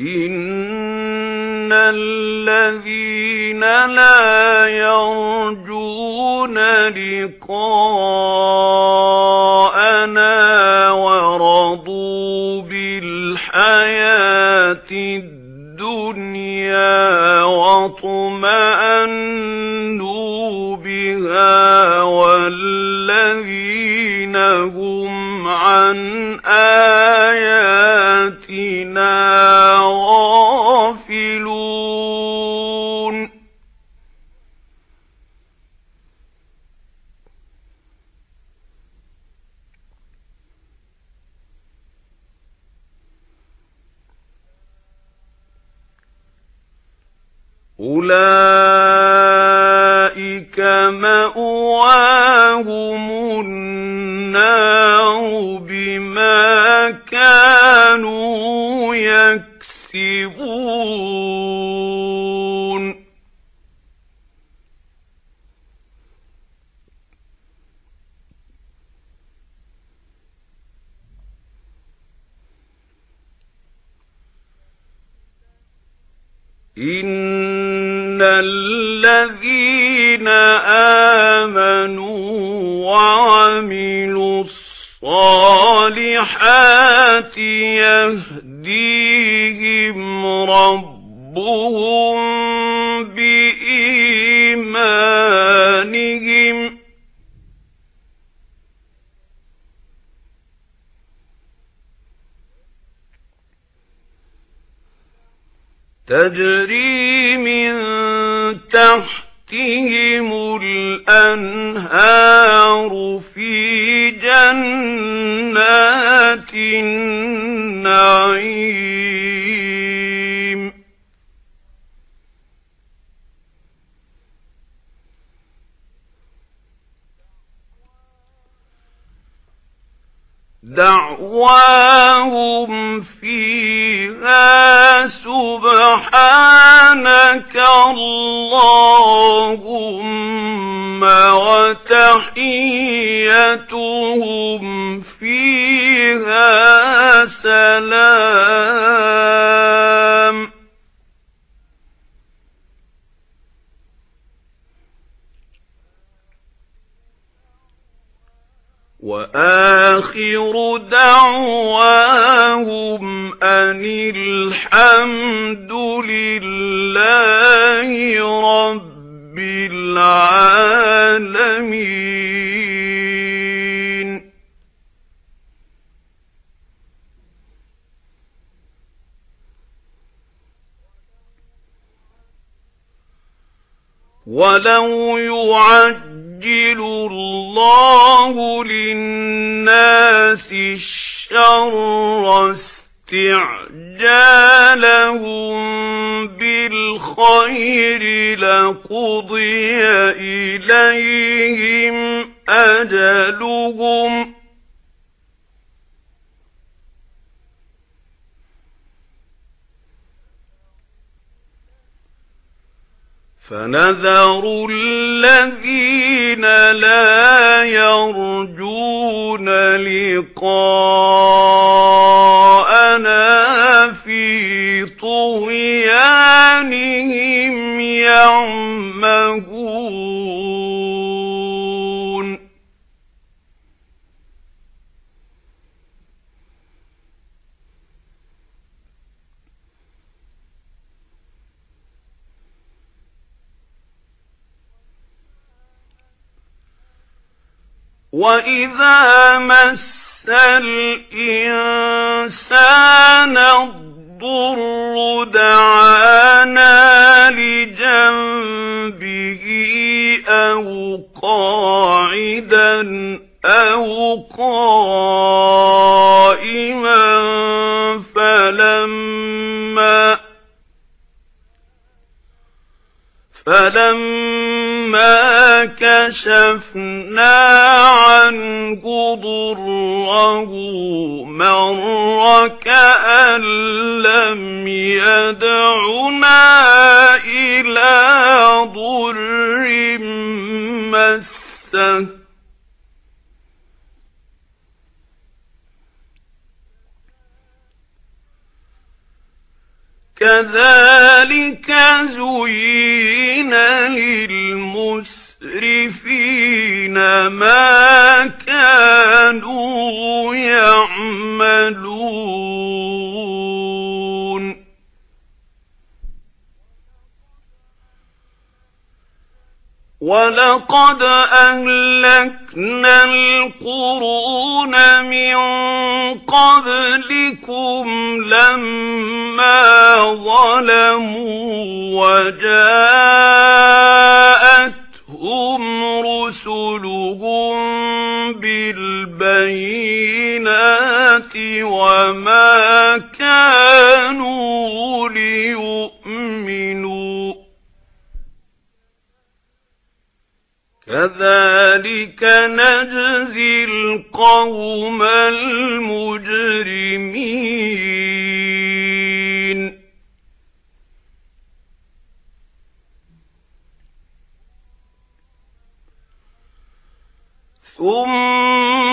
إِنَّ الَّذِينَ لَا يَرْجُونَ لِقَاءَنَا وَرَضُوا بِالْحَيَاةِ الدُّنْيَا وَاطْمَأَنُّوا أُولَئِكَ مَأْوَاهُمُ النَّارُ بِمَا كَانُوا يَكْسِبُونَ. إِنَّ الَّذِينَ آمَنُوا وَعَمِلُوا الصَّالِحَاتِ يَهْدِيهِمْ رَبُّهُم بِإِيمَانِهِمْ تَجْرِي مِن تَحْتِهِمُ الْأَنْهَارُ فِي جَنَّاتِ النَّعِيمِ. دَعْوَاهُمْ فِيهَا سُبْحَانَكَ اللَّهُمَّ وَتَحِيَّتُهُمْ فِيهَا سَلَامٌ. وَآخِرُ دَعْوَاهُمْ أَنِ الْحَمْدُ لِلَّهِ رَبِّ الْعَالَمِينَ. وَلَوْ يُعَجِّلُ اللَّهُ لِلنَّاسِ الشَّرَّ اسْتِعْجَالَهُم بِالْخَيْرِ لَقُضِيَ إِلَيْهِمْ أَجَلُهُمْ فَنَذَرُ الَّذِينَ لَا يَرْجُونَ لِقَاءَنَا وَإِذَا مَسَّ الْإِنسَانَ الضُّرُّ دَعَانَا لِجَنبِهِ أَوْ قَاعِدًا أَوْ قَائِمًا فَلَمَّا فَلَمَّا كَشَفْنَا عَنْهُ ضُرَّهُ مَرَّ كَأَن لَّمْ يَدْعُنَا إِلَىٰ ضُرٍّ مَّسَّهُ كذلك زين للمسرفين ما كانوا يعملون ولقد أهلكنا القرون من قبلكم لما ظلموا وجاءتهم بالبينات وما كانوا ليؤمنوا. كذلك نجزي القوم المجرمين.